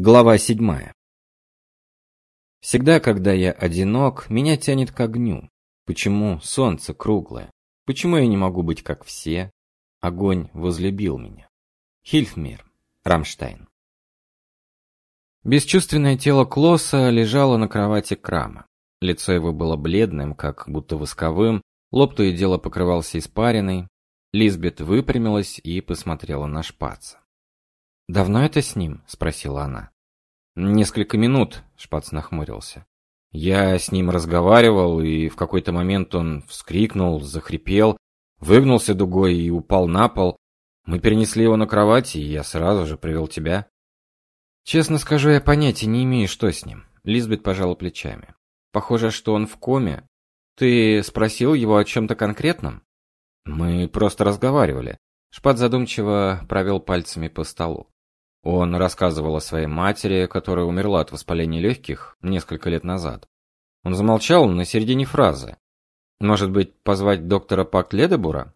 Глава седьмая. Всегда, когда я одинок, меня тянет к огню. Почему солнце круглое? Почему я не могу быть как все? Огонь возлюбил меня. Хильфмир, Рамштайн. Бесчувственное тело Клосса лежало на кровати Крама. Лицо его было бледным, как будто восковым, лоб то и дело покрывался испариной. Лизбет выпрямилась и посмотрела на Шпаца. «Давно это с ним?» – спросила она. «Несколько минут», – Шпац нахмурился. «Я с ним разговаривал, и в какой-то момент он вскрикнул, захрипел, выгнулся дугой и упал на пол. Мы перенесли его на кровать, и я сразу же привел тебя». «Честно скажу, я понятия не имею, что с ним». Лизбет пожала плечами. «Похоже, что он в коме. Ты спросил его о чем-то конкретном?» «Мы просто разговаривали». Шпат задумчиво провел пальцами по столу. Он рассказывал о своей матери, которая умерла от воспаления легких несколько лет назад. Он замолчал на середине фразы. Может быть, позвать доктора Пак-Ледебура?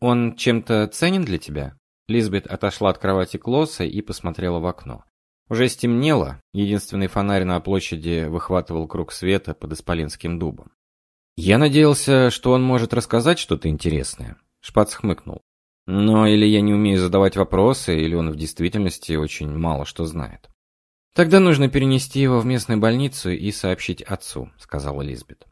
Он чем-то ценен для тебя? Лизбет отошла от кровати Клосса и посмотрела в окно. Уже стемнело, единственный фонарь на площади выхватывал круг света под исполинским дубом. Я надеялся, что он может рассказать что-то интересное. Шпац хмыкнул. Но или я не умею задавать вопросы, или он в действительности очень мало что знает. Тогда нужно перенести его в местную больницу и сообщить отцу, сказала Лизбет.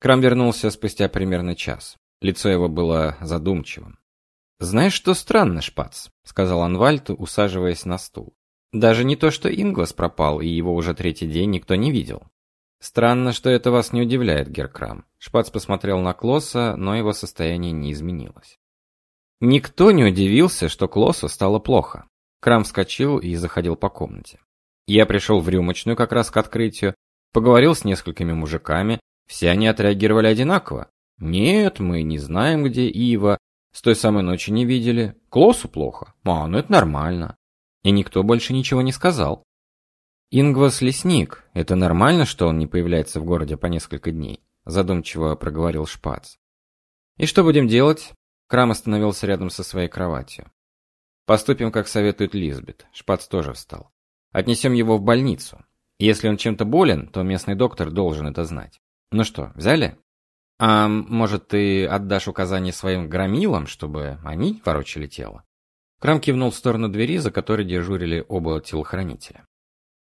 Крам вернулся спустя примерно час. Лицо его было задумчивым. Знаешь, что странно, Шпац, сказал Анвальд, усаживаясь на стул. Даже не то, что Инглас пропал, и его уже третий день никто не видел. Странно, что это вас не удивляет, Геркрам. Шпац посмотрел на Клосса, но его состояние не изменилось. Никто не удивился, что Клоссу стало плохо. Крам вскочил и заходил по комнате. Я пришел в рюмочную как раз к открытию, поговорил с несколькими мужиками, все они отреагировали одинаково. Нет, мы не знаем, где Ива, с той самой ночи не видели. Клоссу плохо. А, ну это нормально. И никто больше ничего не сказал. Ингвас лесник. Это нормально, что он не появляется в городе по несколько дней, задумчиво проговорил Шпац. И что будем делать? Крам остановился рядом со своей кроватью. Поступим, как советует Лизбет. Шпац тоже встал. Отнесем его в больницу. Если он чем-то болен, то местный доктор должен это знать. Ну что, взяли? А может, ты отдашь указание своим громилам, чтобы они ворочали тело? Крам кивнул в сторону двери, за которой дежурили оба телохранителя.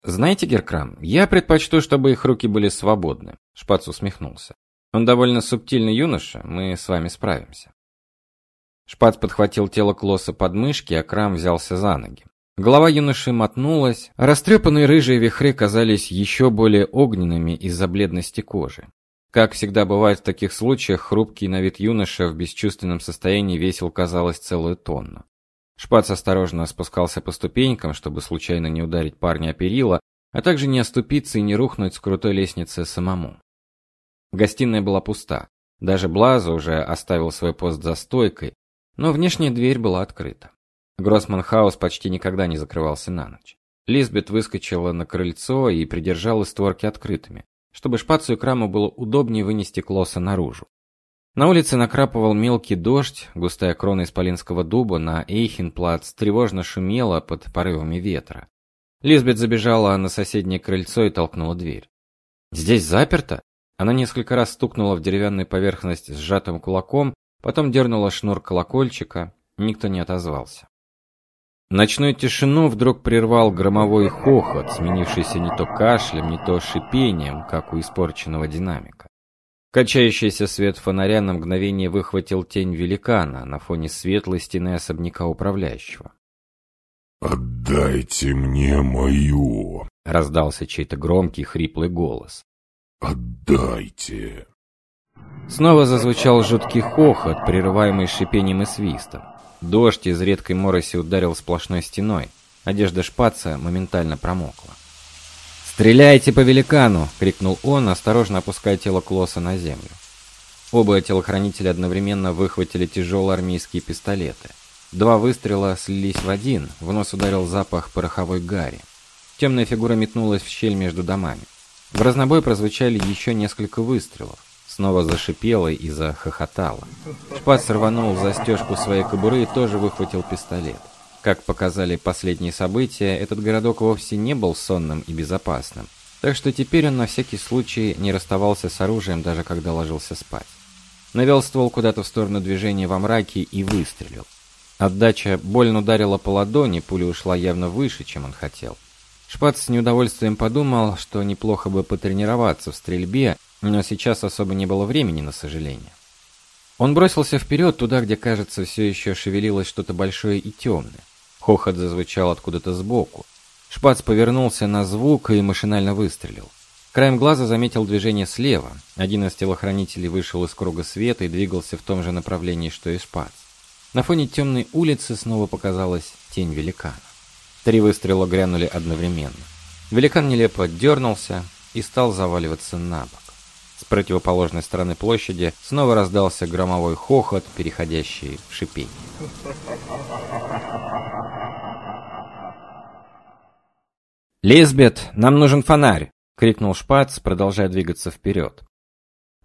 Знаете, Геркрам, я предпочту, чтобы их руки были свободны. Шпац усмехнулся. Он довольно субтильный юноша, мы с вами справимся. Шпац подхватил тело Клосса под мышки, а Крам взялся за ноги. Голова юноши мотнулась, а растрепанные рыжие вихры казались еще более огненными из-за бледности кожи. Как всегда бывает в таких случаях, хрупкий на вид юноша в бесчувственном состоянии весил, казалось, целую тонну. Шпац осторожно спускался по ступенькам, чтобы случайно не ударить парня о перила, а также не оступиться и не рухнуть с крутой лестницы самому. Гостиная была пуста. Даже Блаза уже оставил свой пост за стойкой, но внешняя дверь была открыта. Гроссман-хаус почти никогда не закрывался на ночь. Лизбет выскочила на крыльцо и придержала створки открытыми, чтобы шпацу и краму было удобнее вынести Клосса наружу. На улице накрапывал мелкий дождь, густая крона исполинского дуба на Эйхенплац тревожно шумела под порывами ветра. Лизбет забежала на соседнее крыльцо и толкнула дверь. «Здесь заперто?» Она несколько раз стукнула в деревянную поверхность сжатым кулаком, Потом дернула шнур колокольчика, никто не отозвался. Ночную тишину вдруг прервал громовой хохот, сменившийся не то кашлем, не то шипением, как у испорченного динамика. Качающийся свет фонаря на мгновение выхватил тень великана на фоне светлой стены особняка управляющего. «Отдайте мне мою!» — раздался чей-то громкий хриплый голос. «Отдайте!» Снова зазвучал жуткий хохот, прерываемый шипением и свистом. Дождь из редкой мороси ударил сплошной стеной. Одежда шпаца моментально промокла. «Стреляйте по великану!» — крикнул он, осторожно опуская тело Клосса на землю. Оба телохранителя одновременно выхватили тяжелые армейские пистолеты. Два выстрела слились в один, в нос ударил запах пороховой гари. Темная фигура метнулась в щель между домами. В разнобой прозвучали еще несколько выстрелов снова зашипела и захохотала. Шпац рванул застежку своей кобуры и тоже выхватил пистолет. Как показали последние события, этот городок вовсе не был сонным и безопасным. Так что теперь он на всякий случай не расставался с оружием, даже когда ложился спать. Навел ствол куда-то в сторону движения во мраке и выстрелил. Отдача больно ударила по ладони, пуля ушла явно выше, чем он хотел. Шпац с неудовольствием подумал, что неплохо бы потренироваться в стрельбе, но сейчас особо не было времени на сожаление. Он бросился вперед, туда, где, кажется, все еще шевелилось что-то большое и темное. Хохот зазвучал откуда-то сбоку. Шпац повернулся на звук и машинально выстрелил. Краем глаза заметил движение слева. Один из телохранителей вышел из круга света и двигался в том же направлении, что и Шпац. На фоне темной улицы снова показалась тень великана. Три выстрела грянули одновременно. Великан нелепо дернулся и стал заваливаться на бок. Противоположной стороны площади снова раздался громовой хохот, переходящий в шипение. «Лизбет, нам нужен фонарь!» — крикнул Шпац, продолжая двигаться вперед.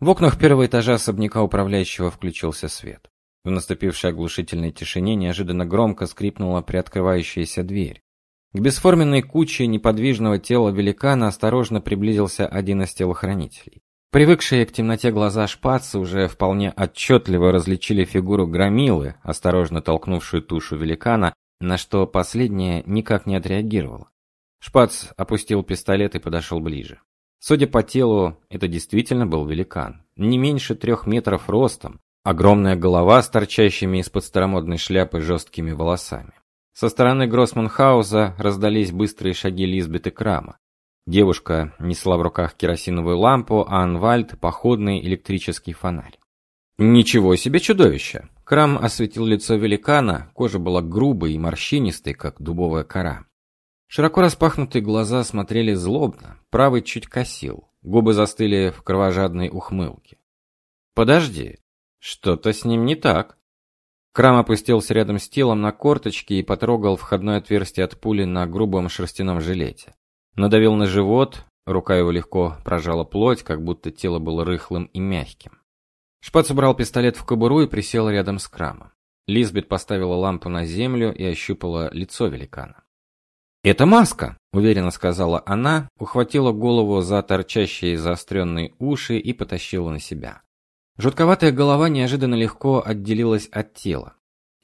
В окнах первого этажа особняка управляющего включился свет. В наступившей оглушительной тишине неожиданно громко скрипнула приоткрывающаяся дверь. К бесформенной куче неподвижного тела великана осторожно приблизился один из телохранителей. Привыкшие к темноте глаза шпаца уже вполне отчетливо различили фигуру громилы, осторожно толкнувшую тушу великана, на что последняя никак не отреагировала. Шпац опустил пистолет и подошел ближе. Судя по телу, это действительно был великан. Не меньше трех метров ростом, огромная голова с торчащими из-под старомодной шляпы жесткими волосами. Со стороны Гроссманхауза раздались быстрые шаги Лизбет и Крама. Девушка несла в руках керосиновую лампу, а Анвальд походный электрический фонарь. Ничего себе чудовище. Крам осветил лицо великана, кожа была грубой и морщинистой, как дубовая кора. Широко распахнутые глаза смотрели злобно, правый чуть косил, губы застыли в кровожадной ухмылке. Подожди, что-то с ним не так. Крам опустился рядом с телом на корточки и потрогал входное отверстие от пули на грубом шерстяном жилете. Надавил на живот, рука его легко прожала плоть, как будто тело было рыхлым и мягким. Шпац убрал пистолет в кобуру и присел рядом с Крамом. Лизбет поставила лампу на землю и ощупала лицо великана. «Это маска», — уверенно сказала она, ухватила голову за торчащие заостренные уши и потащила на себя. Жутковатая голова неожиданно легко отделилась от тела.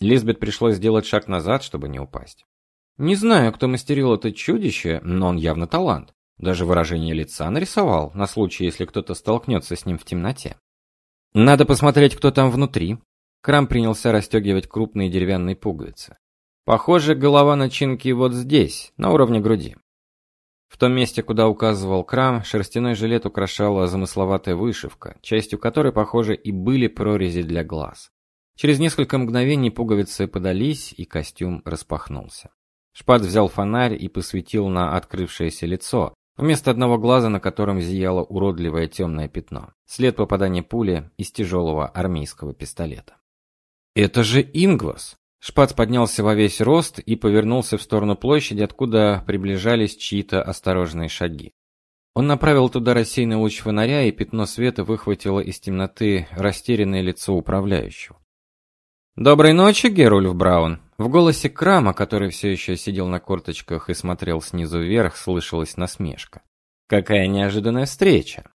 Лизбет пришлось сделать шаг назад, чтобы не упасть. Не знаю, кто мастерил это чудище, но он явно талант. Даже выражение лица нарисовал, на случай, если кто-то столкнется с ним в темноте. Надо посмотреть, кто там внутри. Крам принялся расстегивать крупные деревянные пуговицы. Похоже, голова начинки вот здесь, на уровне груди. В том месте, куда указывал Крам, шерстяной жилет украшала замысловатая вышивка, частью которой, похоже, и были прорези для глаз. Через несколько мгновений пуговицы подались, и костюм распахнулся. Шпат взял фонарь и посветил на открывшееся лицо, вместо одного глаза, на котором зияло уродливое темное пятно. След попадания пули из тяжелого армейского пистолета. Это же Ингвас. Шпац поднялся во весь рост и повернулся в сторону площади, откуда приближались чьи-то осторожные шаги. Он направил туда рассеянный луч фонаря, и пятно света выхватило из темноты растерянное лицо управляющего. Доброй ночи, Герульф Браун. В голосе Крама, который все еще сидел на корточках и смотрел снизу вверх, слышалась насмешка. Какая неожиданная встреча.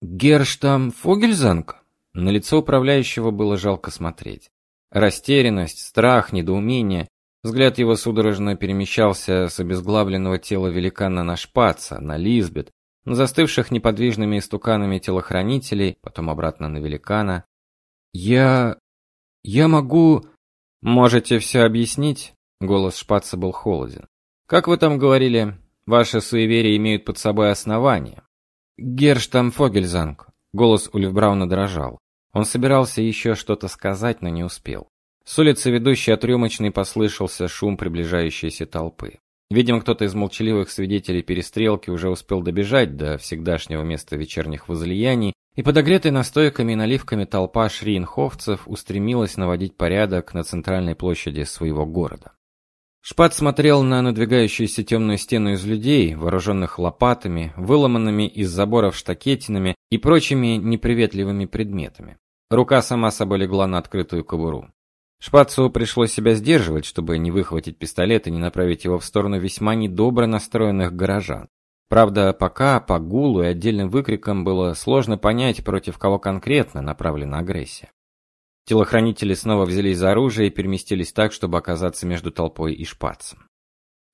Герштам Фогельзанг. На лицо управляющего было жалко смотреть. Растерянность, страх, недоумение. Взгляд его судорожно перемещался с обезглавленного тела великана на шпаца, на Лизбет, на застывших неподвижными истуканами телохранителей, потом обратно на великана. Я я могу Можете все объяснить? Голос Шпаца был холоден. Как вы там говорили, ваши суеверия имеют под собой основания. Герштам Фогельзанг. Голос Ульфбрауна дрожал. Он собирался еще что-то сказать, но не успел. С улицы, ведущей от рюмочной, послышался шум приближающейся толпы. Видимо, кто-то из молчаливых свидетелей перестрелки уже успел добежать до всегдашнего места вечерних возлияний и подогретая настойками и наливками толпа шриенховцев устремилась наводить порядок на центральной площади своего города. Шпат смотрел на надвигающуюся темную стену из людей, вооруженных лопатами, выломанными из заборов штакетинами и прочими неприветливыми предметами. Рука сама собой легла на открытую кобуру. Шпацу пришлось себя сдерживать, чтобы не выхватить пистолет и не направить его в сторону весьма недобро настроенных горожан. Правда, пока по гулу и отдельным выкрикам было сложно понять, против кого конкретно направлена агрессия. Телохранители снова взялись за оружие и переместились так, чтобы оказаться между толпой и шпацем.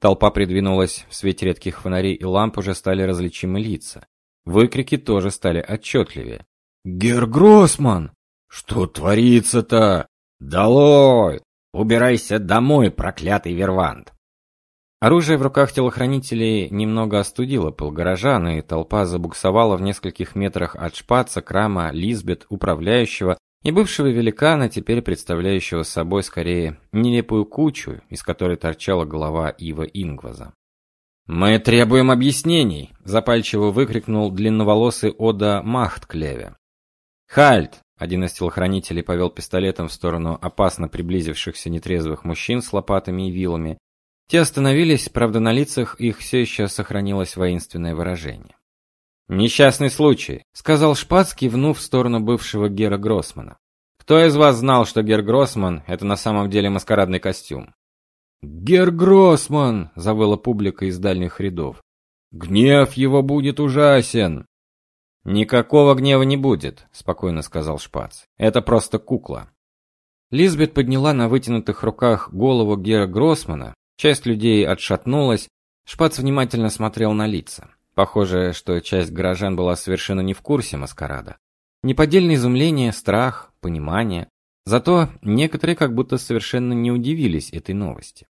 Толпа придвинулась, в свете редких фонарей и ламп уже стали различимы лица. Выкрики тоже стали отчетливее. «Гер Гроссман! Что творится-то? Долой! Убирайся домой, проклятый Вервант!» Оружие в руках телохранителей немного остудило пыл горожан, и толпа забуксовала в нескольких метрах от шпаца, крама, Лизбет, управляющего и бывшего великана, теперь представляющего собой скорее нелепую кучу, из которой торчала голова Ива Ингваза. «Мы требуем объяснений!» – запальчиво выкрикнул длинноволосый Ода Махтклеве. «Хальт!» – один из телохранителей повел пистолетом в сторону опасно приблизившихся нетрезвых мужчин с лопатами и вилами. Те остановились, правда на лицах их все еще сохранилось воинственное выражение. «Несчастный случай», — сказал Шпац, кивнув в сторону бывшего Гера Гроссмана. «Кто из вас знал, что Гер Гроссман — это на самом деле маскарадный костюм?» «Гер Гроссман!» — завыла публика из дальних рядов. «Гнев его будет ужасен!» «Никакого гнева не будет», — спокойно сказал Шпац. «Это просто кукла». Лизбет подняла на вытянутых руках голову Гера Гроссмана. Часть людей отшатнулась. Шпац внимательно смотрел на лица. Похоже, что часть горожан была совершенно не в курсе маскарада. Неподдельное изумление, страх, понимание. Зато некоторые как будто совершенно не удивились этой новости.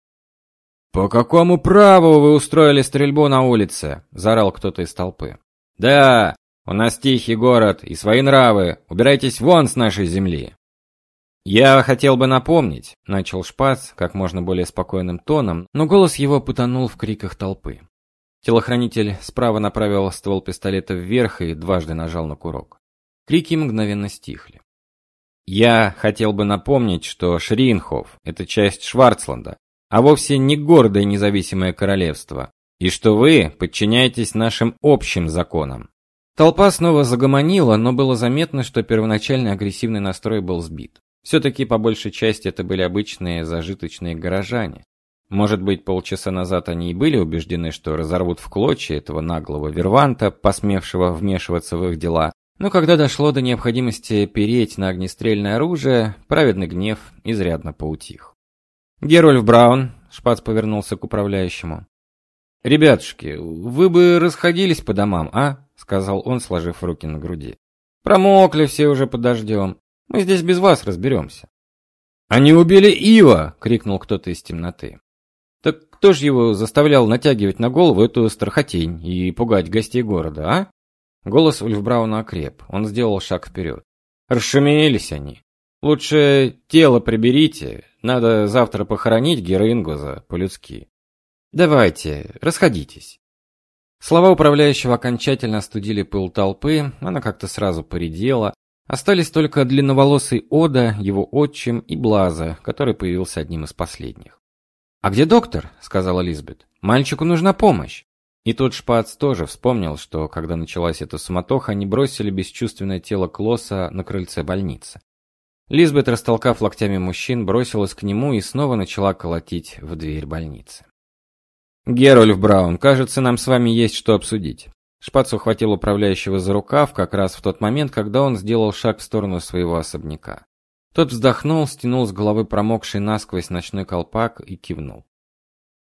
«По какому праву вы устроили стрельбу на улице?» – заорал кто-то из толпы. «Да, у нас тихий город и свои нравы. Убирайтесь вон с нашей земли!» «Я хотел бы напомнить», – начал Шпац как можно более спокойным тоном, но голос его потонул в криках толпы. Телохранитель справа направил ствол пистолета вверх и дважды нажал на курок. Крики мгновенно стихли. Я хотел бы напомнить, что Шринхоф это часть Шварцланда, а вовсе не гордое независимое королевство, и что вы подчиняетесь нашим общим законам. Толпа снова загомонила, но было заметно, что первоначальный агрессивный настрой был сбит. Все таки по большей части это были обычные зажиточные горожане, может быть, полчаса назад они и были убеждены, что разорвут в клочья этого наглого верванта, посмевшего вмешиваться в их дела. Но когда дошло до необходимости переть на огнестрельное оружие, праведный гнев изрядно поутих. Герольф Браун, Шпац повернулся к управляющему. Ребятушки, вы бы расходились по домам, а? сказал он, сложив руки на груди. Промокли все уже под дождем. Мы здесь без вас разберемся». Они убили Ива, крикнул кто-то из темноты. Так кто же его заставлял натягивать на голову эту страхотень и пугать гостей города, а? Голос Ульфбрауна окреп. Он сделал шаг вперед. Расшумелись они. Лучше тело приберите. Надо завтра похоронить Герингуза по-людски. Давайте, расходитесь. Слова управляющего окончательно остудили пыл толпы, она как-то сразу поредела. Остались только длинноволосый Ода, его отчим и Блаза, который появился одним из последних. «А где доктор?» — сказала Лизбет. «Мальчику нужна помощь». И тот шпац тоже вспомнил, что когда началась эта суматоха, они бросили бесчувственное тело Клосса на крыльце больницы. Лизбет, растолкав локтями мужчин, бросилась к нему и снова начала колотить в дверь больницы. Герольф Браун, кажется, нам с вами есть что обсудить. Шпац ухватил управляющего за рукав как раз в тот момент, когда он сделал шаг в сторону своего особняка. Тот вздохнул, стянул с головы промокший насквозь ночной колпак и кивнул.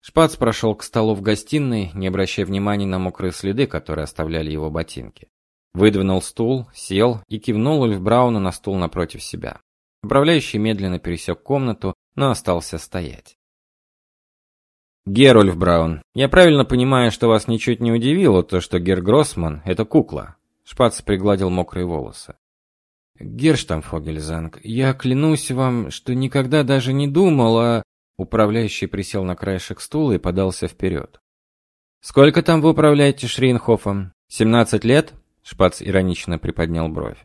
Шпац прошел к столу в гостиной, не обращая внимания на мокрые следы, которые оставляли его ботинки. Выдвинул стул, сел и кивнул Ульф Брауну на стул напротив себя. Управляющий медленно пересек комнату, но остался стоять. Герольф Браун, я правильно понимаю, что вас ничуть не удивило то, что Гер Гроссман это кукла? Шпац пригладил мокрые волосы. Герштамфогельзанг, я клянусь вам, что никогда даже не думал о... Управляющий присел на краешек стула и подался вперед. Сколько там вы управляете Шрейнхофом? Семнадцать лет? Шпац иронично приподнял бровь.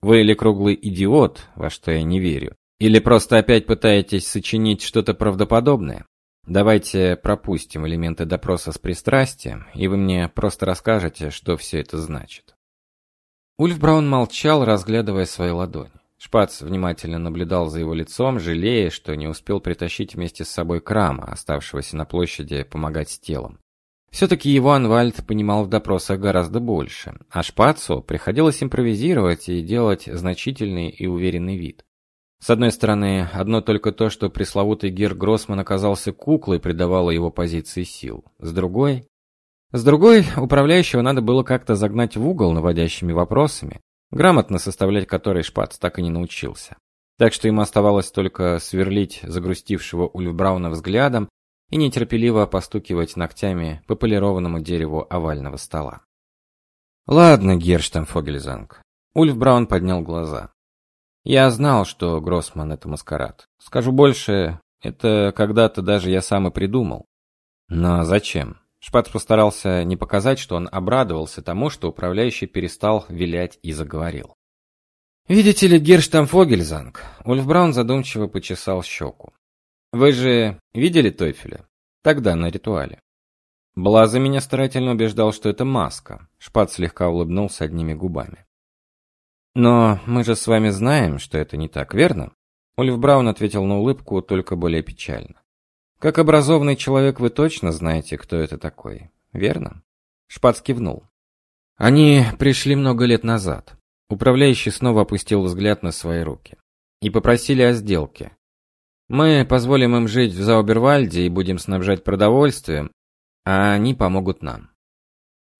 Вы или круглый идиот, во что я не верю, или просто опять пытаетесь сочинить что-то правдоподобное? Давайте пропустим элементы допроса с пристрастием, и вы мне просто расскажете, что все это значит. Ульф Браун молчал, разглядывая свои ладони. Шпац внимательно наблюдал за его лицом, жалея, что не успел притащить вместе с собой Крама, оставшегося на площади помогать с телом. Все-таки его Анвальд понимал в допросах гораздо больше, а Шпацу приходилось импровизировать и делать значительный и уверенный вид. С одной стороны, одно только то, что пресловутый Гер Гроссман оказался куклой, придавало его позиции сил. С другой... С другой, управляющего надо было как-то загнать в угол наводящими вопросами, грамотно составлять который Шпац так и не научился. Так что ему оставалось только сверлить загрустившего Ульфбрауна взглядом и нетерпеливо постукивать ногтями по полированному дереву овального стола. «Ладно, Герштамфогельзанг». Ульф Браун поднял глаза. «Я знал, что Гроссман — это маскарад. Скажу больше, это когда-то даже я сам и придумал. Но зачем?» Шпац постарался не показать, что он обрадовался тому, что управляющий перестал вилять и заговорил. «Видите ли, Герштамфогельзанг?» Ульф Браун задумчиво почесал щеку. Вы же видели Тойфеля? Тогда на ритуале. Блаза меня старательно убеждал, что это маска. Шпат слегка улыбнулся одними губами. Но мы же с вами знаем, что это не так, верно? Ольф Браун ответил на улыбку, только более печально. Как образованный человек вы точно знаете, кто это такой, верно? Шпац кивнул. Они пришли много лет назад. Управляющий снова опустил взгляд на свои руки. И попросили о сделке. Мы позволим им жить в Заубервальде и будем снабжать продовольствием, а они помогут нам.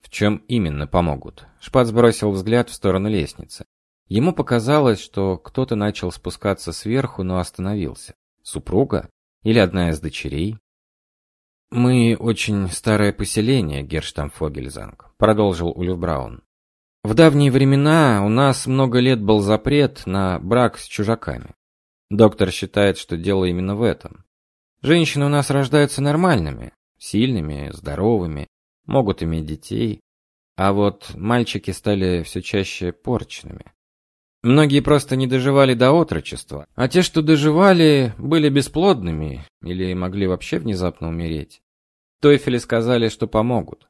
В чем именно помогут? Шпац бросил взгляд в сторону лестницы. Ему показалось, что кто-то начал спускаться сверху, но остановился. Супруга или одна из дочерей? Мы очень старое поселение, Герштамфогельзанг, продолжил Ульф Браун. В давние времена у нас много лет был запрет на брак с чужаками. Доктор считает, что дело именно в этом. Женщины у нас рождаются нормальными, сильными, здоровыми, могут иметь детей, а вот мальчики стали все чаще порченными. Многие просто не доживали до отрочества, а те, что доживали, были бесплодными или могли вообще внезапно умереть. Тойфели сказали, что помогут.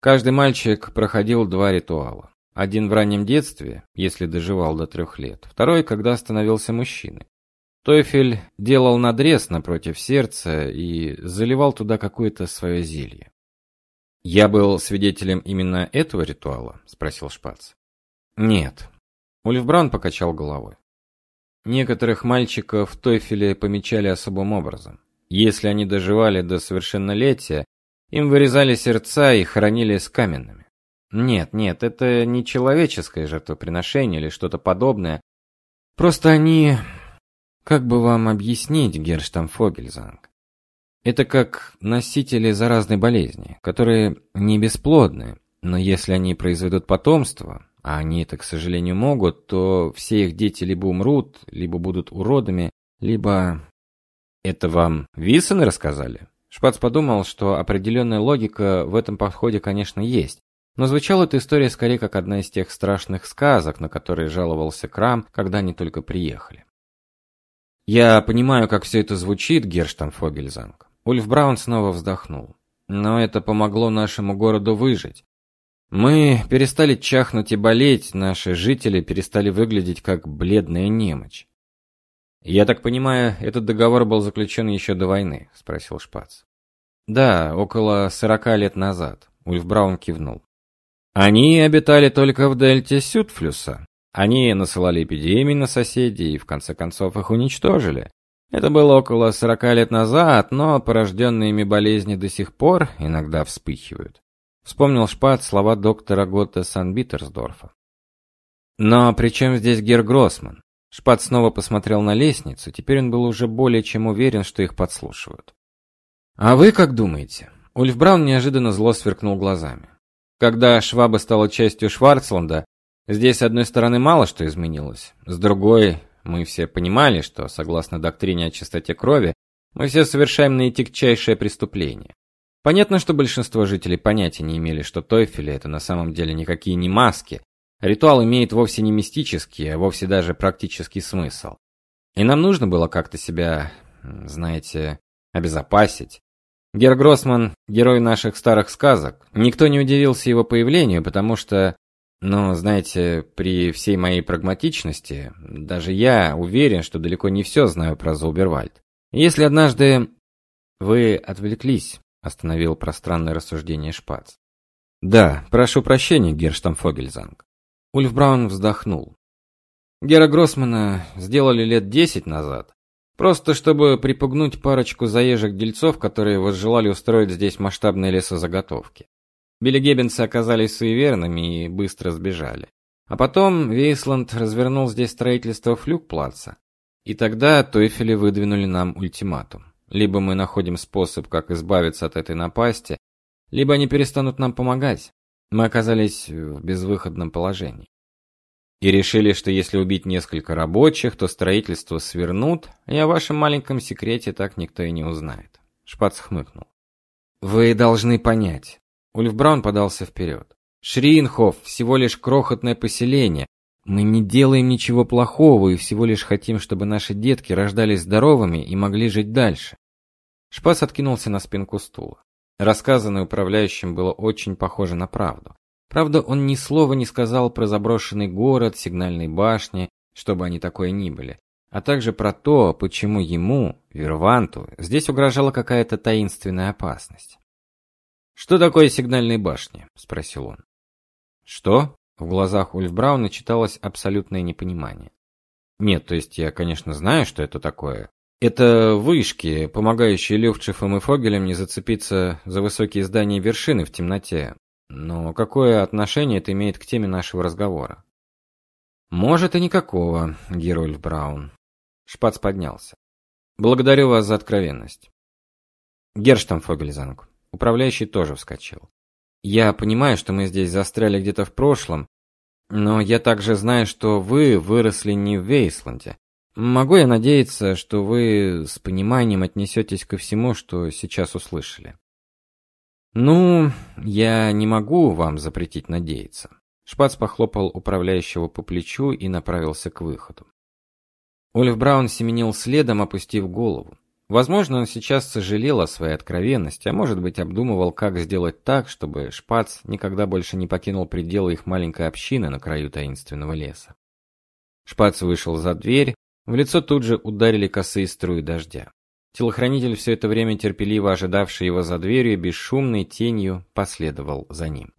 Каждый мальчик проходил два ритуала. Один в раннем детстве, если доживал до трех лет, второй, когда становился мужчиной. Тойфель делал надрез напротив сердца и заливал туда какое-то свое зелье. «Я был свидетелем именно этого ритуала?» – спросил Шпац. «Нет». Ульф Браун покачал головой. Некоторых мальчиков Тойфеле помечали особым образом. Если они доживали до совершеннолетия, им вырезали сердца и хоронили с каменными. Нет, нет, это не человеческое жертвоприношение или что-то подобное. Просто они как бы вам объяснить, Герштамфогельзанг? Это как носители заразной болезни, которые не бесплодны, но если они произведут потомство, а они это, к сожалению, могут, то все их дети либо умрут, либо будут уродами, либо... Это вам Виссены рассказали? Шпац подумал, что определенная логика в этом подходе, конечно, есть, но звучала эта история скорее как одна из тех страшных сказок, на которые жаловался Крам, когда они только приехали. Я понимаю, как все это звучит, Герштамфогельзанг. Ульф Браун снова вздохнул. Но это помогло нашему городу выжить. Мы перестали чахнуть и болеть, наши жители перестали выглядеть как бледная немочь. Я так понимаю, этот договор был заключен еще до войны, спросил Шпац. Да, около сорока лет назад, Ульф Браун кивнул. Они обитали только в дельте Сютфлюса, они насылали эпидемии на соседей и в конце концов их уничтожили. Это было около 40 лет назад, но порожденные ими болезни до сих пор иногда вспыхивают. Вспомнил Шпат слова доктора Готта Санбитерсдорфа. Но при чем здесь Гер Гроссман? Шпат снова посмотрел на лестницу, теперь он был уже более чем уверен, что их подслушивают. А вы как думаете? Ульф Браун неожиданно зло сверкнул глазами. Когда Шваба стала частью Шварцланда, Здесь, с одной стороны, мало что изменилось. С другой, мы все понимали, что, согласно доктрине о чистоте крови, мы все совершаем наитягчайшее преступление. Понятно, что большинство жителей понятия не имели, что Тойфели это на самом деле никакие не маски. Ритуал имеет вовсе не мистический, а вовсе даже практический смысл. И нам нужно было как-то себя, знаете, обезопасить. Гер Гроссман – герой наших старых сказок. Никто не удивился его появлению, потому что Но, знаете, при всей моей прагматичности, даже я уверен, что далеко не все знаю про Зубервальд. Если однажды вы отвлеклись, остановил пространное рассуждение Шпац. Да, прошу прощения, Герштамфогельзанг. Ульф Браун вздохнул. Гера Гроссмана сделали лет десять назад, просто чтобы припугнуть парочку заезжих дельцов, которые возжелали устроить здесь масштабные лесозаготовки. Билли оказались суеверными и быстро сбежали. А потом Вейсланд развернул здесь строительство флюгплаца. И тогда Тойфели выдвинули нам ультиматум. Либо мы находим способ, как избавиться от этой напасти, либо они перестанут нам помогать. Мы оказались в безвыходном положении. И решили, что если убить несколько рабочих, то строительство свернут, и о вашем маленьком секрете так никто и не узнает. Шпац хмыкнул. Вы должны понять, Ульф Браун подался вперед. Шриенхоф всего лишь крохотное поселение. Мы не делаем ничего плохого и всего лишь хотим, чтобы наши детки рождались здоровыми и могли жить дальше. Шпас откинулся на спинку стула. Рассказанное управляющим было очень похоже на правду. Правда, он ни слова не сказал про заброшенный город, сигнальные башни, чтобы они такое ни были, а также про то, почему ему, Верванту, здесь угрожала какая-то таинственная опасность. Что такое сигнальные башни? спросил он. Что? В глазах Ульф Брауна читалось абсолютное непонимание. Нет, то есть я, конечно, знаю, что это такое. Это вышки, помогающие Люфтшифам и Фогелям не зацепиться за высокие здания вершины в темноте. Но какое отношение это имеет к теме нашего разговора? Может и никакого, Герольф Браун. Шпац поднялся. Благодарю вас за откровенность. Герштамфогельзанг, Управляющий тоже вскочил. Я понимаю, что мы здесь застряли где-то в прошлом, но я также знаю, что вы выросли не в Вейсланде. Могу я надеяться, что вы с пониманием отнесетесь ко всему, что сейчас услышали? Ну, я не могу вам запретить надеяться. Шпац похлопал управляющего по плечу и направился к выходу. Ольф Браун семенил следом, опустив голову. Возможно, он сейчас сожалел о своей откровенности, а может быть, обдумывал, как сделать так, чтобы Шпац никогда больше не покинул пределы их маленькой общины на краю таинственного леса. Шпац вышел за дверь, в лицо тут же ударили косые струи дождя. Телохранитель все это время терпеливо ожидавший его за дверью, бесшумной тенью последовал за ним.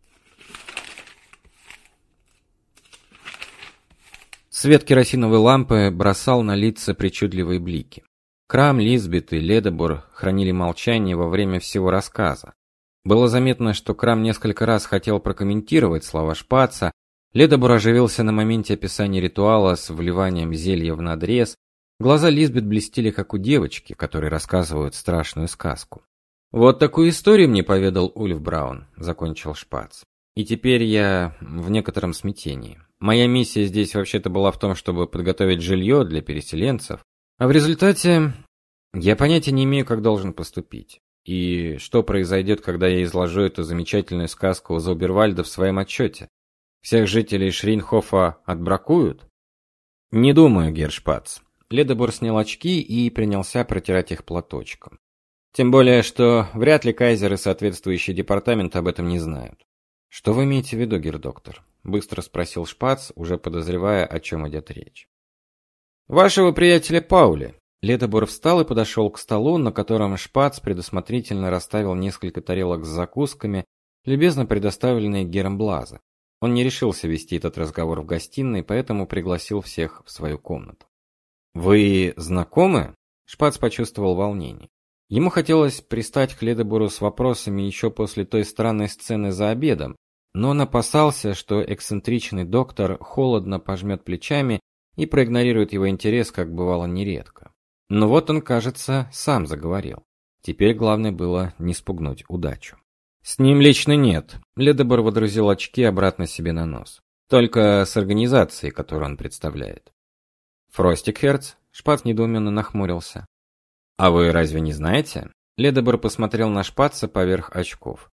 Свет керосиновой лампы бросал на лица причудливые блики. Крам, Лизбет и Ледобор хранили молчание во время всего рассказа. Было заметно, что Крам несколько раз хотел прокомментировать слова Шпаца. Ледобор оживился на моменте описания ритуала с вливанием зелья в надрез. Глаза Лизбет блестели, как у девочки, которой рассказывают страшную сказку. Вот такую историю мне поведал Ульф Браун, закончил Шпац. И теперь я в некотором смятении. Моя миссия здесь вообще-то была в том, чтобы подготовить жилье для переселенцев, а в результате я понятия не имею, как должен поступить. И что произойдет, когда я изложу эту замечательную сказку Зобервальда в своем отчете? Всех жителей Шринхофа отбракуют? Не думаю, Гершпац. Ледобор снял очки и принялся протирать их платочком. Тем более, что вряд ли кайзер и соответствующий департамент об этом не знают. Что вы имеете в виду, гердоктор? быстро спросил Шпац, уже подозревая, о чем идет речь. Вашего приятеля Паули. Ледобор встал и подошел к столу, на котором Шпац предусмотрительно расставил несколько тарелок с закусками, любезно предоставленные Гером Блаза. Он не решился вести этот разговор в гостиной, поэтому пригласил всех в свою комнату. Вы знакомы? Шпац почувствовал волнение. Ему хотелось пристать к Ледобору с вопросами еще после той странной сцены за обедом, но он опасался, что эксцентричный доктор холодно пожмет плечами и проигнорирует его интерес, как бывало нередко. Но вот он, кажется, сам заговорил. Теперь главное было не спугнуть удачу. С ним лично нет. Ледобор водрузил очки обратно себе на нос. Только с организацией, которую он представляет. Фростикхерц, Шпац недоуменно нахмурился. А вы разве не знаете? Ледобор посмотрел на Шпаца поверх очков.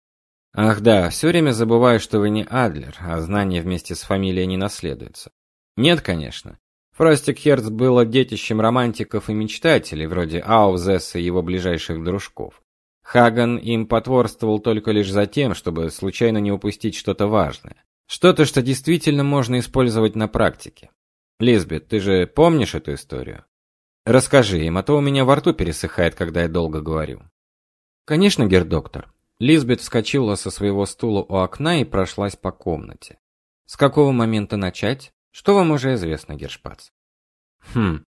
Ах да, все время забываю, что вы не Адлер, а знание вместе с фамилией не наследуется. Нет, конечно. Фростик Херц был детищем романтиков и мечтателей, вроде Аузеса и его ближайших дружков. Хаган им потворствовал только лишь за тем, чтобы случайно не упустить что-то важное. Что-то, что действительно можно использовать на практике. Лизбет, ты же помнишь эту историю? Расскажи им, а то у меня во рту пересыхает, когда я долго говорю. Конечно, гердоктор. Лизбет вскочила со своего стула у окна и прошлась по комнате. С какого момента начать? Что вам уже известно, Гершпац? Хм.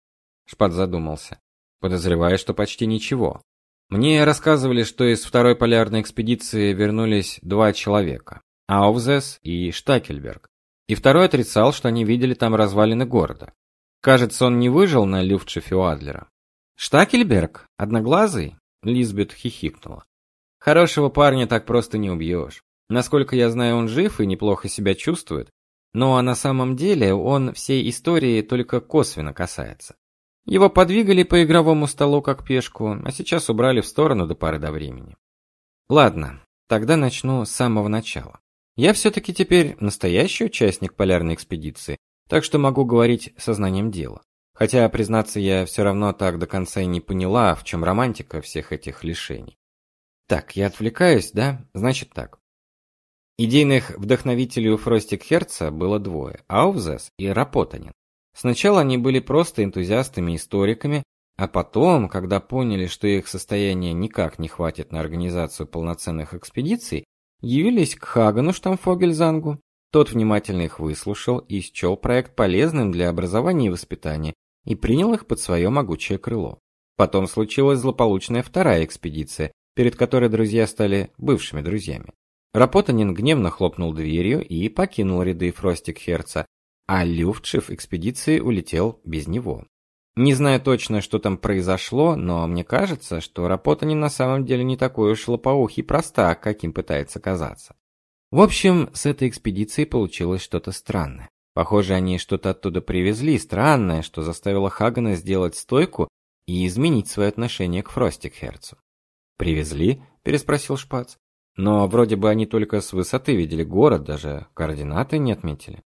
Шпац задумался. Подозреваю, что почти ничего. Мне рассказывали, что из второй полярной экспедиции вернулись два человека: Аувзес и Штакельберг. И второй отрицал, что они видели там развалины города. Кажется, он не выжил на Люфтшифе у Адлера. Штакельберг, одноглазый, Лизбет хихикнула. Хорошего парня так просто не убьешь. Насколько я знаю, он жив и неплохо себя чувствует, но на самом деле он всей истории только косвенно касается. Его подвигали по игровому столу как пешку, а сейчас убрали в сторону до поры до времени. Ладно, тогда начну с самого начала. Я все таки теперь настоящий участник полярной экспедиции, так что могу говорить сознанием дела. Хотя, признаться, я все равно так до конца и не поняла, в чем романтика всех этих лишений. Так, я отвлекаюсь, да? Значит так. Идейных вдохновителей у Фростик Херца было двое: Аувзес и Рапотанин. Сначала они были просто энтузиастами-историками, а потом, когда поняли, что их состояние никак не хватит на организацию полноценных экспедиций, явились к Хагану Штамфогельзангу. Тот внимательно их выслушал и счел проект полезным для образования и воспитания и принял их под свое могучее крыло. Потом случилась злополучная вторая экспедиция, перед которой друзья стали бывшими друзьями. Рапотанин гневно хлопнул дверью и покинул ряды Фростикхерца, а Люфтшиф экспедиции улетел без него. Не знаю точно, что там произошло, но мне кажется, что Рапотанин на самом деле не такой уж лопоухий простак, каким пытается казаться. В общем, с этой экспедицией получилось что-то странное. Похоже, они что-то оттуда привезли, странное, что заставило Хагана сделать стойку и изменить свое отношение к Фростикхерцу. «Привезли?» – переспросил Шпац. Но вроде бы они только с высоты видели город, даже координаты не отметили.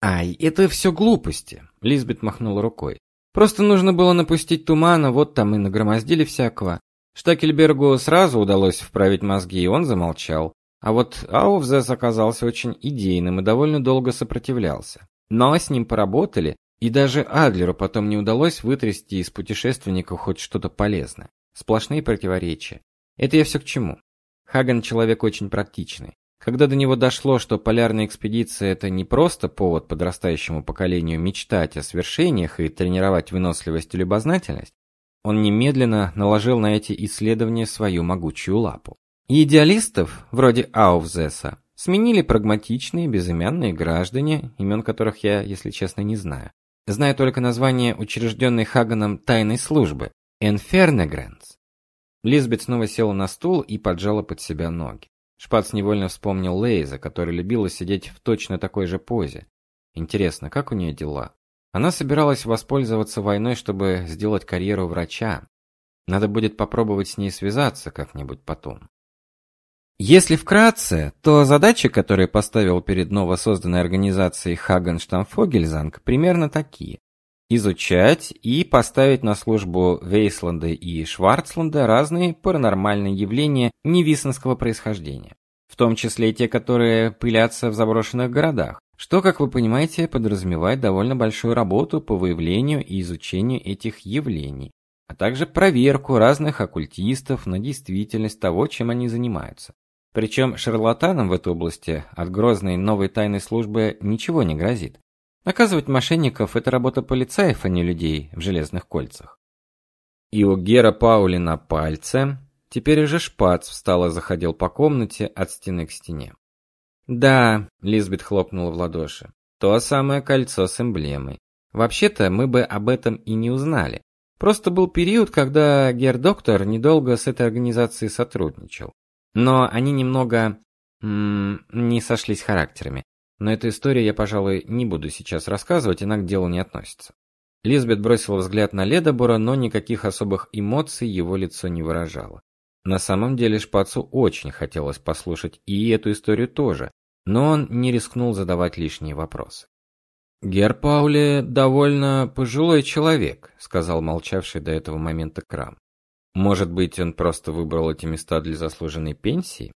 Ай, это все глупости, Лизбет махнула рукой. Просто нужно было напустить тумана, вот там и нагромоздили всякого. Штакельбергу сразу удалось вправить мозги, и он замолчал. А вот Ауфзес оказался очень идейным и довольно долго сопротивлялся. Но с ним поработали, и даже Адлеру потом не удалось вытрясти из путешественника хоть что-то полезное. Сплошные противоречия. Это я все к чему? Хаган человек очень практичный. Когда до него дошло, что полярная экспедиция это не просто повод подрастающему поколению мечтать о свершениях и тренировать выносливость и любознательность, он немедленно наложил на эти исследования свою могучую лапу. И идеалистов, вроде Ауфзеса, сменили прагматичные безымянные граждане, имен которых я, если честно, не знаю. Знаю только название учрежденной Хаганом тайной службы Энфернегренс. Лизбет снова села на стул и поджала под себя ноги. Шпац невольно вспомнил Лейза, которая любила сидеть в точно такой же позе. Интересно, как у нее дела? Она собиралась воспользоваться войной, чтобы сделать карьеру врача. Надо будет попробовать с ней связаться как-нибудь потом. Если вкратце, то задачи, которые поставил перед новосозданной организацией Хагенштамфогельзанг, примерно такие: изучать и поставить на службу Вейсланда и Шварцланда разные паранормальные явления невисенского происхождения, в том числе те, которые пылятся в заброшенных городах, что, как вы понимаете, подразумевает довольно большую работу по выявлению и изучению этих явлений, а также проверку разных оккультистов на действительность того, чем они занимаются. Причем шарлатанам в этой области от грозной новой тайной службы ничего не грозит. Наказывать мошенников это работа полицаев, а не людей в железных кольцах. И у Гера Паули на пальце теперь уже шпац встал и заходил по комнате от стены к стене. Да, Лизбет хлопнула в ладоши. То самое кольцо с эмблемой. Вообще-то мы бы об этом и не узнали. Просто был период, когда Гер-доктор недолго с этой организацией сотрудничал. Но они немного м -м, не сошлись характерами. Но эту историю я, пожалуй, не буду сейчас рассказывать, она к делу не относится. Лизбет бросила взгляд на Ледобора, но никаких особых эмоций его лицо не выражало. На самом деле Шпацу очень хотелось послушать и эту историю тоже, но он не рискнул задавать лишние вопросы. Гер Паули довольно пожилой человек, сказал молчавший до этого момента Крам. Может быть, он просто выбрал эти места для заслуженной пенсии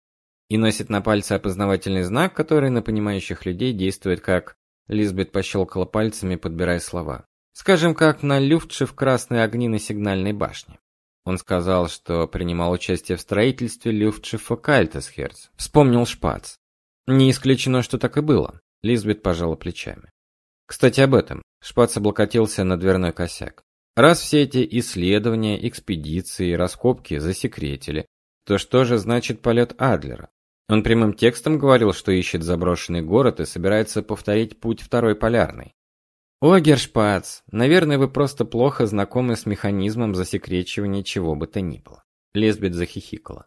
и носит на пальце опознавательный знак, который на понимающих людей действует как Лизбет пощелкала пальцами, подбирая слова. Скажем, как на люфтше в красные огни на сигнальной башне. Он сказал, что принимал участие в строительстве Люфтшифа Кальтесхерц. Вспомнил Шпац. Не исключено, что так и было. Лизбет пожала плечами. Кстати, об этом. Шпац облокотился на дверной косяк. Раз все эти исследования, экспедиции, раскопки засекретили, то что же значит полет Адлера? Он прямым текстом говорил, что ищет заброшенный город и собирается повторить путь второй полярной. О, Гершпац, наверное, вы просто плохо знакомы с механизмом засекречивания чего бы то ни было. Лесбет захихикала.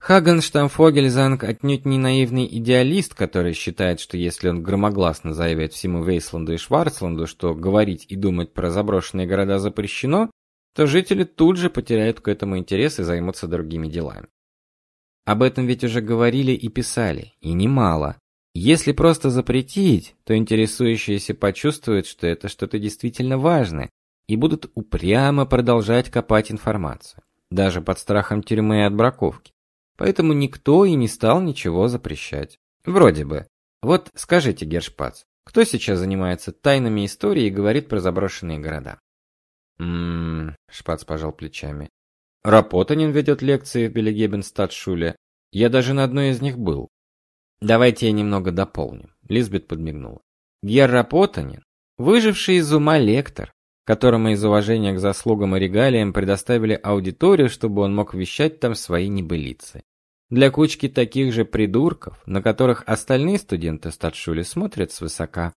Хагенштамфогельзанг отнюдь не наивный идеалист, который считает, что если он громогласно заявит всему Вейсланду и Шварцланду, что говорить и думать про заброшенные города запрещено, то жители тут же потеряют к этому интерес и займутся другими делами. Об этом ведь уже говорили и писали, и немало. Если просто запретить, то интересующиеся почувствуют, что это что-то действительно важное, и будут упрямо продолжать копать информацию, даже под страхом тюрьмы и отбраковки. Поэтому никто и не стал ничего запрещать. Вроде бы. Вот скажите, Гершпац, кто сейчас занимается тайнами истории и говорит про заброшенные города? Ммм, Шпац пожал плечами. Рапотанин ведет лекции в Белегебенстадтшуле. Я даже на одной из них был. Давайте я немного дополню. Лизбет подмигнула. Гер Рапотанин, выживший из ума лектор, которому из уважения к заслугам и регалиям предоставили аудиторию, чтобы он мог вещать там свои небылицы. Для кучки таких же придурков, на которых остальные студенты статшули смотрят свысока,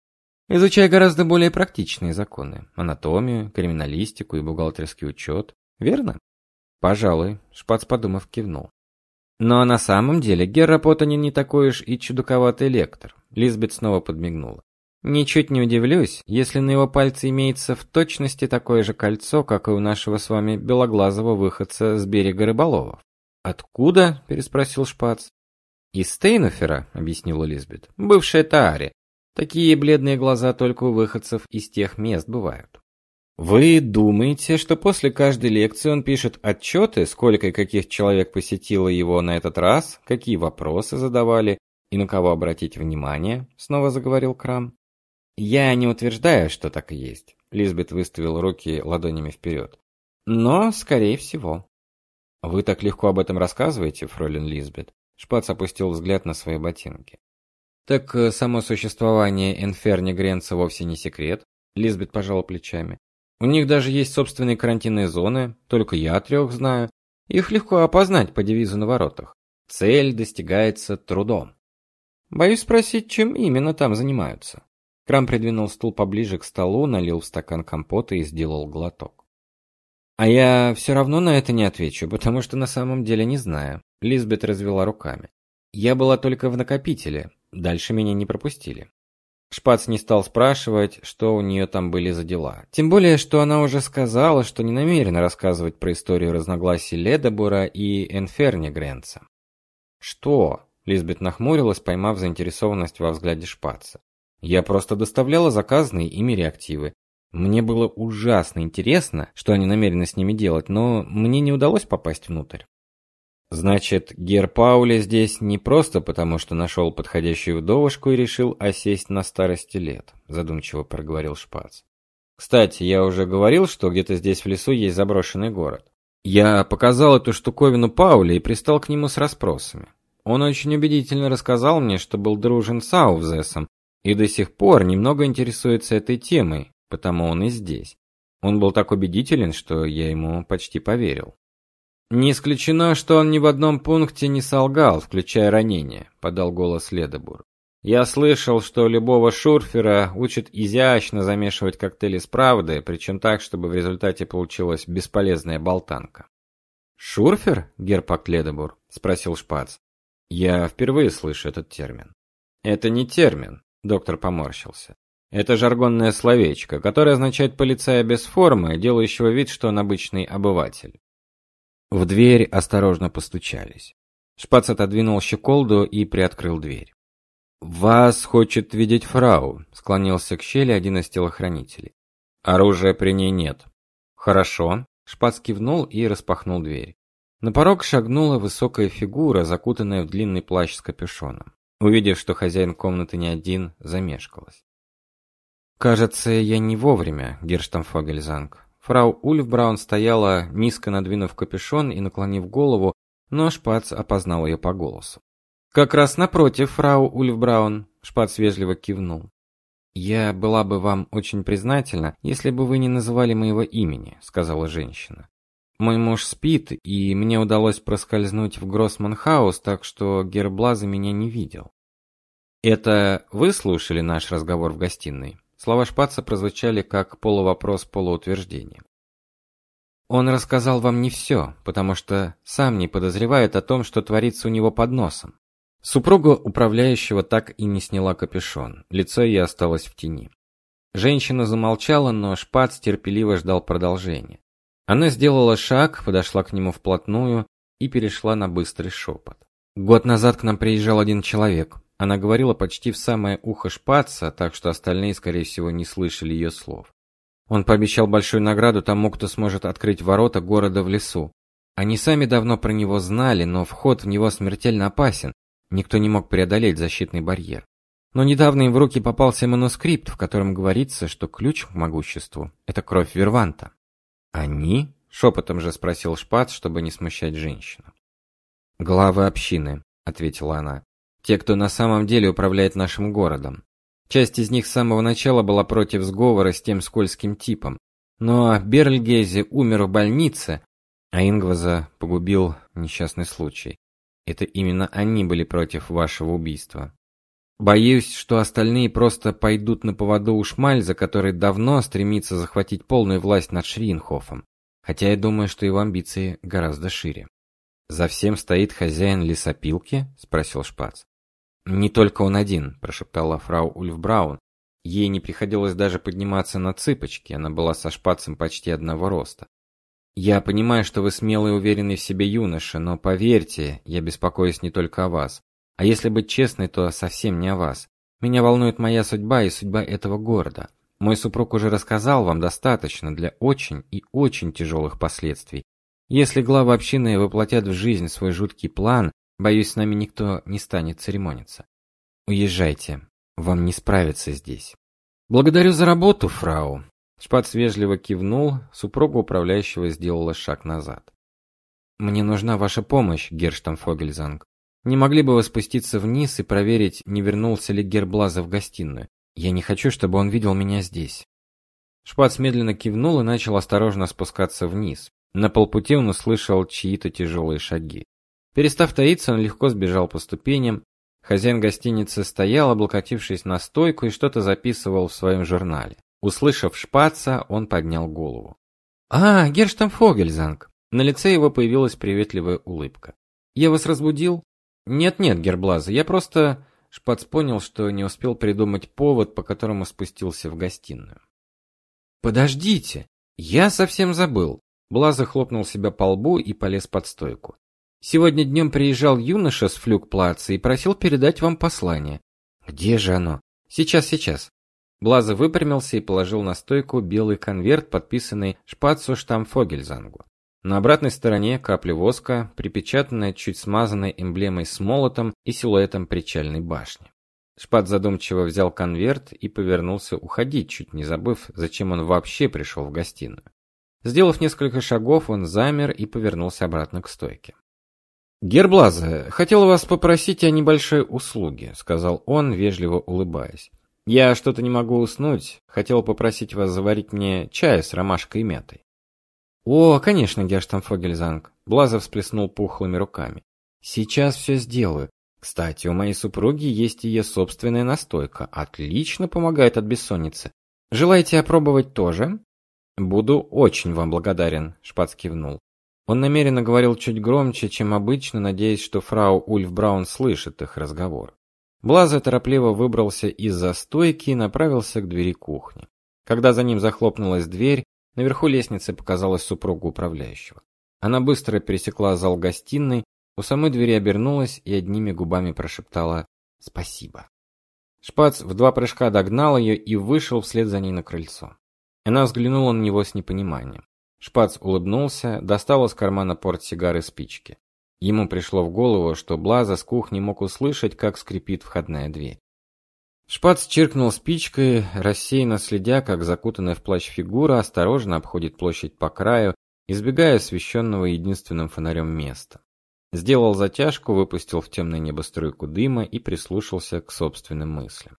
изучая гораздо более практичные законы: анатомию, криминалистику и бухгалтерский учет. Верно? Пожалуй, Шпац подумав кивнул. Но на самом деле Герра Поттани не такой уж и чудаковатый лектор. Лизбет снова подмигнула. Ничуть не удивлюсь, если на его пальце имеется в точности такое же кольцо, как и у нашего с вами белоглазого выходца с берега рыболовов. Откуда? переспросил Шпац. Из Стейнофера, объяснила Лизбет. Бывшая Таари. Такие бледные глаза только у выходцев из тех мест бывают. Вы думаете, что после каждой лекции он пишет отчеты, сколько и каких человек посетило его на этот раз, какие вопросы задавали и на кого обратить внимание? Снова заговорил Крам. Я не утверждаю, что так и есть. Лизбет выставил руки ладонями вперед. Но, скорее всего. Вы так легко об этом рассказываете, фролин Лизбет. Шпац опустил взгляд на свои ботинки. Так э, само существование Энферни Гренца вовсе не секрет. Лизбет пожала плечами. У них даже есть собственные карантинные зоны, только я трех знаю. Их легко опознать по девизу на воротах. Цель достигается трудом. Боюсь спросить, чем именно там занимаются. Крам придвинул стул поближе к столу, налил в стакан компота и сделал глоток. А я все равно на это не отвечу, потому что на самом деле не знаю. Лизбет развела руками. Я была только в накопителе, дальше меня не пропустили. Шпац не стал спрашивать, что у нее там были за дела. Тем более, что она уже сказала, что не намерена рассказывать про историю разногласий Ледобура и Энферни Гренца. Что? Лизбет нахмурилась, поймав заинтересованность во взгляде Шпаца. Я просто доставляла заказанные ими реактивы. Мне было ужасно интересно, что они намерены с ними делать, но мне не удалось попасть внутрь. Значит, Гер Паули здесь не просто потому, что нашел подходящую вдовушку и решил осесть на старости лет, задумчиво проговорил Шпац. Кстати, я уже говорил, что где-то здесь в лесу есть заброшенный город. Я показал эту штуковину Пауле и пристал к нему с расспросами. Он очень убедительно рассказал мне, что был дружен с Аувзесом и до сих пор немного интересуется этой темой, потому он и здесь. Он был так убедителен, что я ему почти поверил. Не исключено, что он ни в одном пункте не солгал, включая ранение, подал голос Ледобур. Я слышал, что любого шурфера учат изящно замешивать коктейли с правдой, причем так, чтобы в результате получилась бесполезная болтанка. Шурфер, Герпак Ледобур, спросил Шпац. Я впервые слышу этот термин. Это не термин, доктор поморщился. Это жаргонное словечко, которое означает полицая без формы, делающего вид, что он обычный обыватель. В дверь осторожно постучались. Шпац отодвинул щеколду и приоткрыл дверь. «Вас хочет видеть фрау», — склонился к щели один из телохранителей. «Оружия при ней нет». «Хорошо», Шпац кивнул и распахнул дверь. На порог шагнула высокая фигура, закутанная в длинный плащ с капюшоном. Увидев, что хозяин комнаты не один, замешкалась. Кажется, я не вовремя, Герштамфогельзанг. Фрау Ульфбраун стояла, низко надвинув капюшон и наклонив голову, но Шпац опознал ее по голосу. Как раз напротив, фрау Ульфбраун, Шпац вежливо кивнул. Я была бы вам очень признательна, если бы вы не называли моего имени, сказала женщина. Мой муж спит, и мне удалось проскользнуть в Гроссманхаус, так что Герблаза меня не видел. Это вы слушали наш разговор в гостиной? Слова Шпаца прозвучали как полувопрос, полуутверждение. Он рассказал вам не все, потому что сам не подозревает о том, что творится у него под носом. Супруга управляющего так и не сняла капюшон. Лицо ее осталось в тени. Женщина замолчала, но Шпац терпеливо ждал продолжения. Она сделала шаг, подошла к нему вплотную и перешла на быстрый шепот. Год назад к нам приезжал один человек. Она говорила почти в самое ухо Шпаца, так что остальные, скорее всего, не слышали ее слов. Он пообещал большую награду тому, кто сможет открыть ворота города в лесу. Они сами давно про него знали, но вход в него смертельно опасен. Никто не мог преодолеть защитный барьер. Но недавно им в руки попался манускрипт, в котором говорится, что ключ к могуществу это кровь Верванта. Они? шепотом же спросил Шпац, чтобы не смущать женщину. Главы общины, ответила она. Те, кто на самом деле управляет нашим городом. Часть из них с самого начала была против сговора с тем скользким типом. Но Берльгейзе умер в больнице, а Ингваза погубил несчастный случай. Это именно они были против вашего убийства. Боюсь, что остальные просто пойдут на поводу у Шмальза, который давно стремится захватить полную власть над Шринхофом. Хотя я думаю, что его амбиции гораздо шире. За всем стоит хозяин лесопилки, спросил Шпац. Не только он один, прошептала фрау Ульфбраун. Ей не приходилось даже подниматься на цыпочки, она была со Шпацем почти одного роста. Я понимаю, что вы смелый и уверенный в себе юноша, но поверьте, я беспокоюсь не только о вас. А если быть честной, то совсем не о вас. Меня волнует моя судьба и судьба этого города. Мой супруг уже рассказал вам достаточно для очень и очень тяжелых последствий. Если главы общины воплотят в жизнь свой жуткий план, боюсь, с нами никто не станет церемониться. Уезжайте. Вам не справиться здесь. Благодарю за работу, фрау. Шпац вежливо кивнул, супруга управляющего сделала шаг назад. Мне нужна ваша помощь, Герштамфогельзанг. Не могли бы вы спуститься вниз и проверить, не вернулся ли Герблаза в гостиную? Я не хочу, чтобы он видел меня здесь. Шпац медленно кивнул и начал осторожно спускаться вниз. На полпути он услышал чьи-то тяжелые шаги. Перестав таиться, он легко сбежал по ступеням. Хозяин гостиницы стоял, облокотившись на стойку и что-то записывал в своем журнале. Услышав Шпаца, он поднял голову. А, Герштамфогельзанг. На лице его появилась приветливая улыбка. Я вас разбудил? Нет-нет, Герблаза, я просто Шпац понял, что не успел придумать повод, по которому спустился в гостиную. Подождите, я совсем забыл. Блаза хлопнул себя по лбу и полез под стойку. Сегодня днем приезжал юноша с флюгплаца и просил передать вам послание. Где же оно? Сейчас, сейчас. Блаза выпрямился и положил на стойку белый конверт, подписанный Шпацу Штамфогельзангу. На обратной стороне капля воска, припечатанная чуть смазанной эмблемой с молотом и силуэтом причальной башни. Шпат задумчиво взял конверт и повернулся уходить, чуть не забыв, зачем он вообще пришел в гостиную. Сделав несколько шагов, он замер и повернулся обратно к стойке. Герблазе, хотел вас попросить о небольшой услуге, сказал он, вежливо улыбаясь. Я что-то не могу уснуть, хотел попросить вас заварить мне чай с ромашкой и мятой. О, конечно, Герштамфогельзанг. Блазов всплеснул пухлыми руками. Сейчас все сделаю. Кстати, у моей супруги есть ее собственная настойка, отлично помогает от бессонницы. Желаете опробовать тоже? Буду очень вам благодарен, Шпац кивнул. Он намеренно говорил чуть громче, чем обычно, надеясь, что фрау Ульф Браун слышит их разговор. Блаза торопливо выбрался из-за стойки и направился к двери кухни. Когда за ним захлопнулась дверь, Наверху лестницы показалась супруга управляющего. Она быстро пересекла зал гостиной, у самой двери обернулась и одними губами прошептала «Спасибо». Шпац в два прыжка догнал ее и вышел вслед за ней на крыльцо. Она взглянула на него с непониманием. Шпац улыбнулся, достал из кармана портсигар и спички. Ему пришло в голову, что Блаза с кухни мог услышать, как скрипит входная дверь. Шпац чиркнул спичкой, рассеянно следя, как закутанная в плащ фигура осторожно обходит площадь по краю, избегая освещенного единственным фонарем места. Сделал затяжку, выпустил в темное небо струйку дыма и прислушался к собственным мыслям.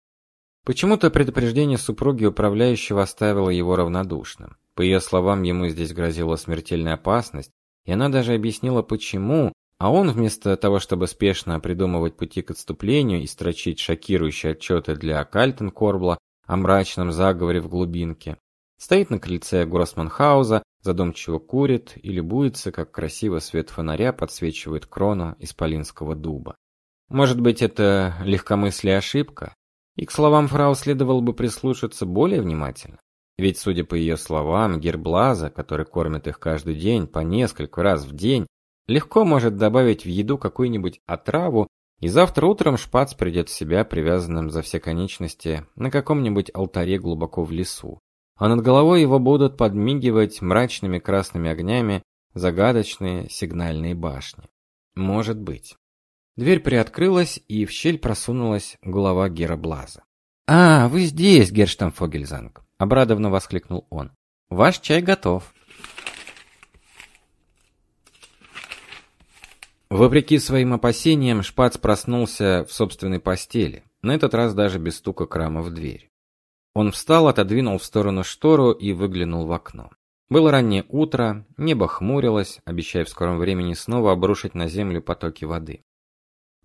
Почему-то предупреждение супруги управляющего оставило его равнодушным. По ее словам, ему здесь грозила смертельная опасность, и она даже объяснила почему, а он вместо того, чтобы спешно придумывать пути к отступлению и строчить шокирующие отчеты для Кальтенкорбла о мрачном заговоре в глубинке, стоит на крыльце Гроссманхауза, задумчиво курит и любуется, как красиво свет фонаря подсвечивает крону исполинского дуба. Может быть, это легкомыслие ошибка? И к словам фрау следовало бы прислушаться более внимательно. Ведь, судя по ее словам, Герблаза, который кормит их каждый день по несколько раз в день, легко может добавить в еду какую-нибудь отраву, и завтра утром Шпац придет в себя привязанным за все конечности на каком-нибудь алтаре глубоко в лесу. А над головой его будут подмигивать мрачными красными огнями загадочные сигнальные башни. Может быть. Дверь приоткрылась, и в щель просунулась голова Гера Блаза. «А, вы здесь, Герштамфогельзанг!» — обрадованно воскликнул он. «Ваш чай готов!» Вопреки своим опасениям, Шпац проснулся в собственной постели, на этот раз даже без стука крама в дверь. Он встал, отодвинул в сторону штору и выглянул в окно. Было раннее утро, небо хмурилось, обещая в скором времени снова обрушить на землю потоки воды.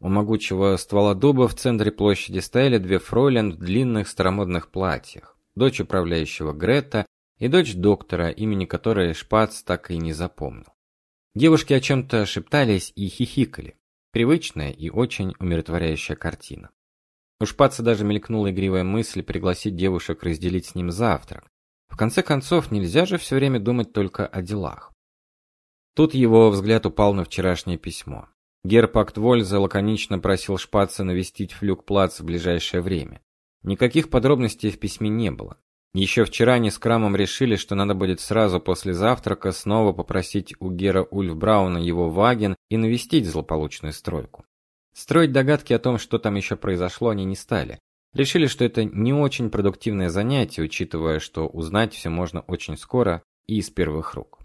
У могучего ствола дуба в центре площади стояли две фройлен в длинных старомодных платьях, дочь управляющего Грета и дочь доктора, имени которой Шпац так и не запомнил. Девушки о чем-то шептались и хихикали. Привычная и очень умиротворяющая картина. У Шпаца даже мелькнула игривая мысль пригласить девушек разделить с ним завтрак. В конце концов, нельзя же все время думать только о делах. Тут его взгляд упал на вчерашнее письмо. Герпакт Вользе лаконично просил Шпаца навестить Флюгплац в ближайшее время. Никаких подробностей в письме не было. Еще вчера они с Крамом решили, что надо будет сразу после завтрака снова попросить у Гера Ульфбрауна его ваген и навестить злополучную стройку. Строить догадки о том, что там еще произошло, они не стали. Решили, что это не очень продуктивное занятие, учитывая, что узнать все можно очень скоро и из первых рук.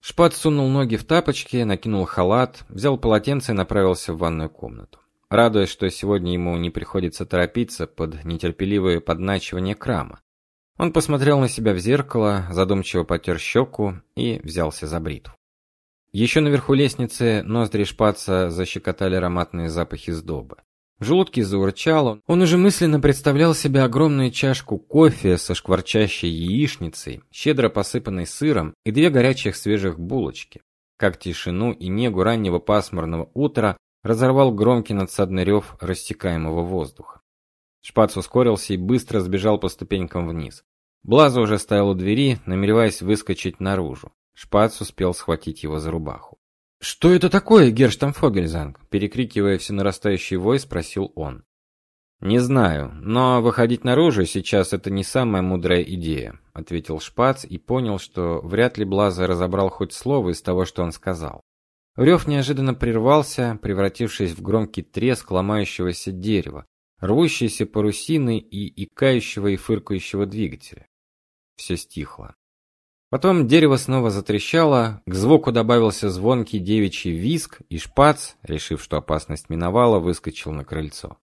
Шпат сунул ноги в тапочки, накинул халат, взял полотенце и направился в ванную комнату. Радуясь, что сегодня ему не приходится торопиться под нетерпеливое подначивание крама. Он посмотрел на себя в зеркало, задумчиво потер щеку и взялся за бритву. Еще наверху лестницы ноздри шпаца защекотали ароматные запахи сдобы. В желудке заурчало. Он уже мысленно представлял себе огромную чашку кофе со шкварчащей яичницей, щедро посыпанной сыром, и две горячих свежих булочки. Как тишину и негу раннего пасмурного утра разорвал громкий надсадный рев растекаемого воздуха. Шпац ускорился и быстро сбежал по ступенькам вниз. Блаза уже стоял у двери, намереваясь выскочить наружу. Шпац успел схватить его за рубаху. «Что это такое, Герштамфогельзанг?» Перекрикивая всенарастающий вой, спросил он. «Не знаю, но выходить наружу сейчас это не самая мудрая идея», ответил Шпац и понял, что вряд ли Блаза разобрал хоть слово из того, что он сказал. Рев неожиданно прервался, превратившись в громкий треск ломающегося дерева, рвущейся парусины и икающего и фыркающего двигателя. Все стихло. Потом дерево снова затрещало, к звуку добавился звонкий девичий визг, и шпац, решив, что опасность миновала, выскочил на крыльцо.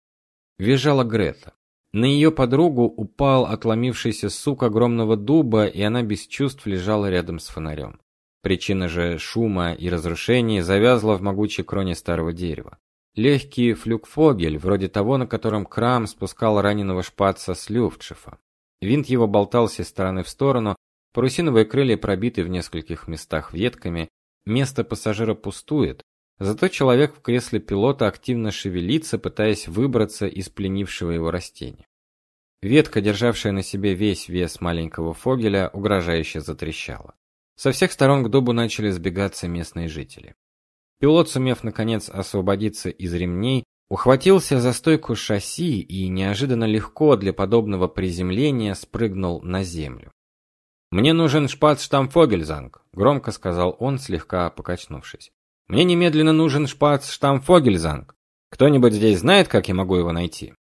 Визжала Грета. На ее подругу упал отломившийся сук огромного дуба, и она без чувств лежала рядом с фонарем. Причина же шума и разрушений завязла в могучей кроне старого дерева. Легкий флюкфогель, вроде того, на котором Крам спускал раненого шпаца с люфтшифа. Винт его болтался из стороны в сторону, Парусиновые крылья пробиты в нескольких местах ветками, место пассажира пустует, зато человек в кресле пилота активно шевелится, пытаясь выбраться из пленившего его растения. Ветка, державшая на себе весь вес маленького фогеля, угрожающе затрещала. Со всех сторон к дубу начали сбегаться местные жители. Пилот, сумев наконец освободиться из ремней, ухватился за стойку шасси и неожиданно легко для подобного приземления спрыгнул на землю. Мне нужен Шпацштамфогельзанг, громко сказал он, слегка покачнувшись. Мне немедленно нужен Шпацштамфогельзанг. Кто-нибудь здесь знает, как я могу его найти?